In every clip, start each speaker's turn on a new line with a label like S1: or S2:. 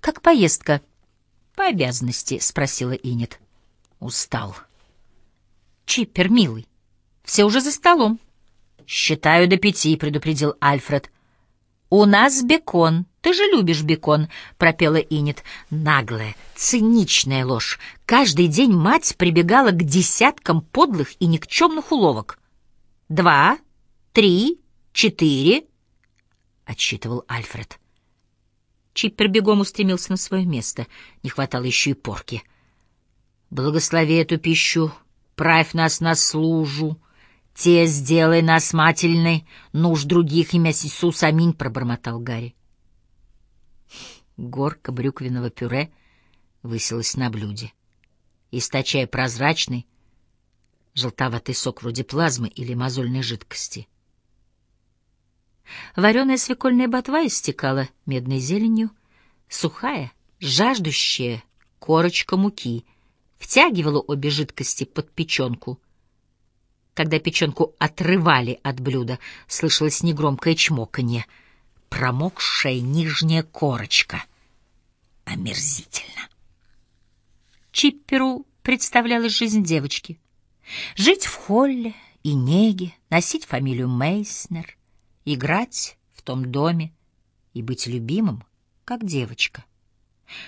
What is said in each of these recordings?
S1: «Как поездка?» «По обязанности», — спросила Инет. «Устал». «Чиппер, милый, все уже за столом». «Считаю до пяти», — предупредил Альфред. «У нас бекон. Ты же любишь бекон», — пропела Инет. Наглая, циничная ложь. Каждый день мать прибегала к десяткам подлых и никчемных уловок. «Два, три, четыре», — отсчитывал Альфред. Чиппер бегом устремился на свое место. Не хватало еще и порки. «Благослови эту пищу, правь нас на служу, те сделай нас мательной, нуж других имя Иисус, аминь», — пробормотал Гарри. Горка брюквенного пюре высилась на блюде, источая прозрачный, желтоватый сок вроде плазмы или мозольной жидкости. Вареная свекольная ботва истекала медной зеленью, сухая, жаждущая корочка муки втягивала обе жидкости под печенку. Когда печенку отрывали от блюда, слышалось негромкое чмоканье. Промокшая нижняя корочка. Омерзительно. Чипперу представлялась жизнь девочки. Жить в холле и неге, носить фамилию Мейснер, играть в том доме и быть любимым, как девочка.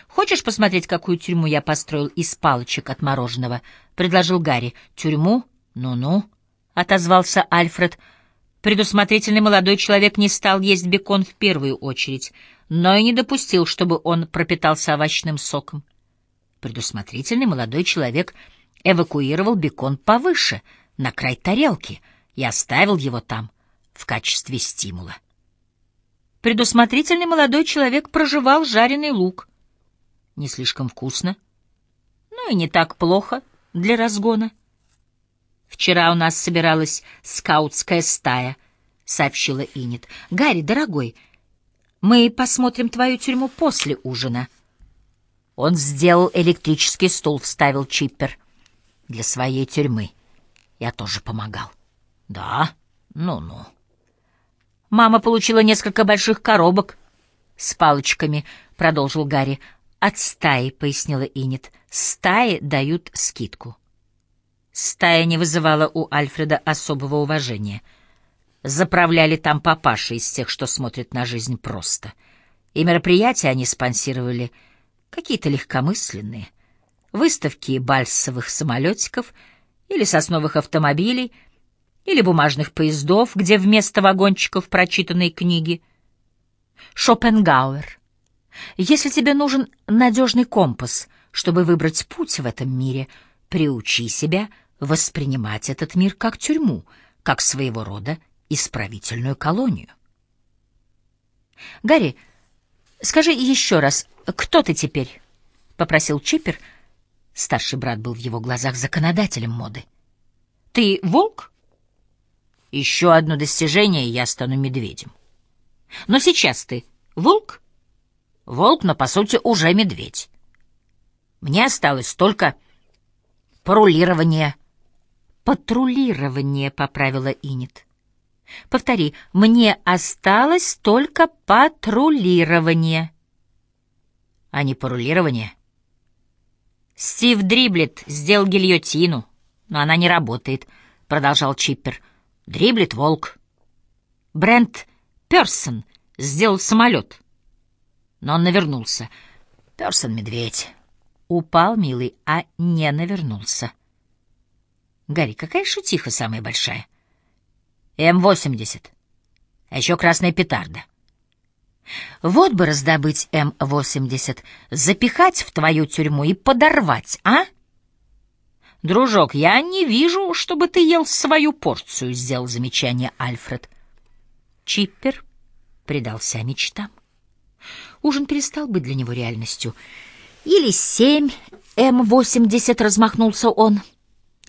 S1: «Хочешь посмотреть, какую тюрьму я построил из палочек от мороженого?» — предложил Гарри. «Тюрьму? Ну-ну», — отозвался Альфред. Предусмотрительный молодой человек не стал есть бекон в первую очередь, но и не допустил, чтобы он пропитался овощным соком. Предусмотрительный молодой человек эвакуировал бекон повыше, на край тарелки, и оставил его там в качестве стимула. Предусмотрительный молодой человек проживал жареный лук. Не слишком вкусно, но и не так плохо для разгона. «Вчера у нас собиралась скаутская стая», — сообщила Инет. «Гарри, дорогой, мы посмотрим твою тюрьму после ужина». Он сделал электрический стул, вставил чиппер. Для своей тюрьмы. Я тоже помогал. Да? Ну-ну. Мама получила несколько больших коробок с палочками, продолжил Гарри. От стаи, пояснила Инет. Стаи дают скидку. Стая не вызывала у Альфреда особого уважения. Заправляли там папаши из тех, что смотрят на жизнь просто. И мероприятия они спонсировали какие-то легкомысленные. Выставки бальсовых самолетиков или сосновых автомобилей — или бумажных поездов, где вместо вагончиков прочитанные книги. Шопенгауэр. Если тебе нужен надежный компас, чтобы выбрать путь в этом мире, приучи себя воспринимать этот мир как тюрьму, как своего рода исправительную колонию. Гарри, скажи еще раз, кто ты теперь? — попросил Чиппер. Старший брат был в его глазах законодателем моды. — Ты волк? Еще одно достижение, и я стану медведем. Но сейчас ты волк? Волк, но, по сути, уже медведь. Мне осталось только парулирование. Патрулирование, — поправила Инет. Повтори, мне осталось только патрулирование. А не парулирование? Стив Дриблет сделал гильотину, но она не работает, — продолжал Чиппер. — Дриблет волк. Брент Персон сделал самолет. Но он навернулся. Персон медведь. Упал, милый, а не навернулся. Гарри, какая шутиха самая большая? М-80. А еще красная петарда. Вот бы раздобыть М-80, запихать в твою тюрьму и подорвать, а? — «Дружок, я не вижу, чтобы ты ел свою порцию», — сделал замечание Альфред. Чиппер предался мечтам. Ужин перестал быть для него реальностью. Или семь М-80 размахнулся он.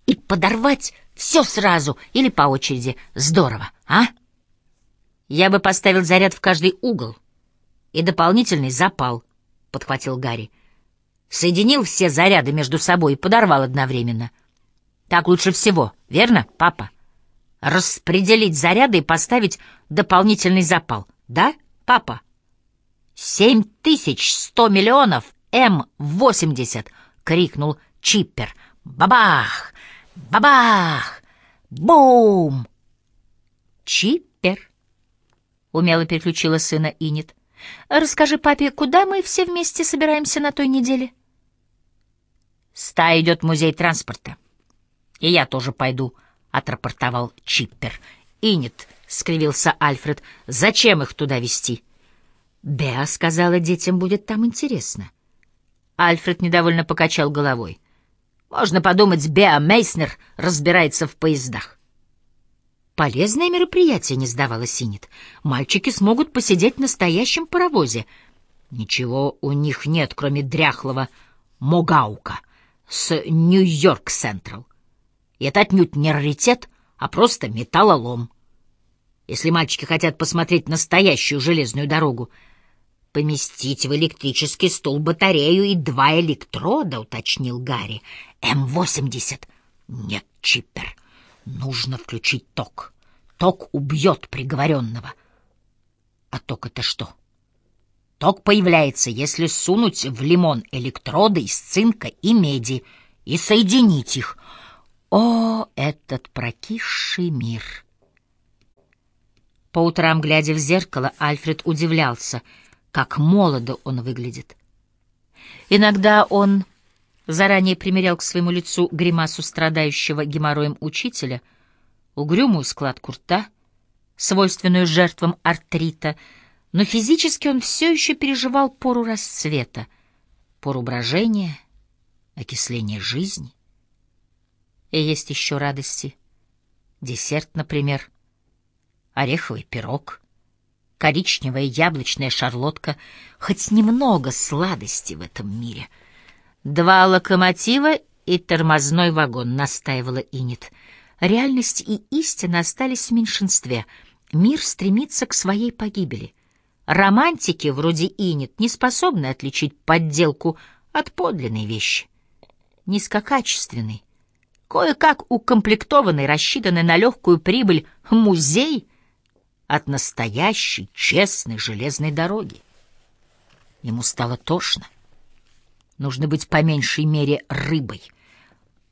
S1: И подорвать все сразу или по очереди. Здорово, а? Я бы поставил заряд в каждый угол. И дополнительный запал, — подхватил Гарри соединил все заряды между собой и подорвал одновременно. Так лучше всего, верно, папа? Распределить заряды и поставить дополнительный запал. Да, папа? Семь тысяч сто миллионов М-80!» — крикнул Чиппер. «Бабах! Бабах! Бум!» «Чиппер!» — умело переключила сына Инет. «Расскажи папе, куда мы все вместе собираемся на той неделе?» «Стая идет в музей транспорта. И я тоже пойду», — отрапортовал Чиппер. «Инет», — скривился Альфред, — «зачем их туда вести?» «Беа сказала, детям будет там интересно». Альфред недовольно покачал головой. «Можно подумать, Беа Мейснер разбирается в поездах». Полезное мероприятие, не сдавала Синет. Мальчики смогут посидеть в настоящем паровозе. Ничего у них нет, кроме дряхлого Могаука с Нью-Йорк Централ. И это отнюдь не раритет, а просто металлолом. Если мальчики хотят посмотреть настоящую железную дорогу, поместить в электрический стул батарею и два электрода, уточнил Гарри. М-80. Нет, Чиппер, нужно включить ток. Ток убьет приговоренного. А ток это что? Ток появляется, если сунуть в лимон электроды из цинка и меди и соединить их. О, этот прокисший мир! По утрам, глядя в зеркало, Альфред удивлялся, как молодо он выглядит. Иногда он заранее примерял к своему лицу гримасу страдающего геморроем учителя, угрюмую складку рта, свойственную жертвам артрита, но физически он все еще переживал пору расцвета, пору брожения, окисления жизни. И есть еще радости. Десерт, например, ореховый пирог, коричневая яблочная шарлотка, хоть немного сладости в этом мире. Два локомотива и тормозной вагон, настаивала Инет. Реальность и истина остались в меньшинстве. Мир стремится к своей погибели. Романтики вроде Инет не способны отличить подделку от подлинной вещи. Низкокачественный, кое-как укомплектованный, рассчитанный на легкую прибыль музей от настоящей, честной железной дороги. Ему стало тошно. Нужно быть по меньшей мере рыбой.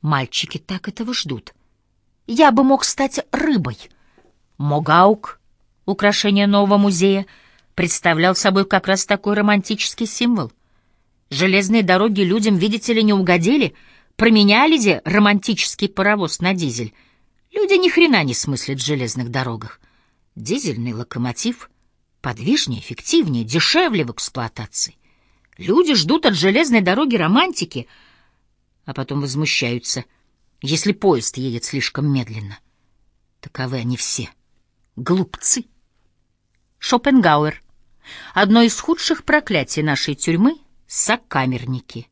S1: Мальчики так этого ждут. Я бы мог стать рыбой. Могаук, украшение нового музея, представлял собой как раз такой романтический символ. Железные дороги людям, видите ли, не угодили — Променяли же романтический паровоз на дизель. Люди ни хрена не смыслят в железных дорогах. Дизельный локомотив подвижнее, эффективнее, дешевле в эксплуатации. Люди ждут от железной дороги романтики, а потом возмущаются, если поезд едет слишком медленно. Таковы они все. Глупцы. Шопенгауэр. Одно из худших проклятий нашей тюрьмы — сокамерники —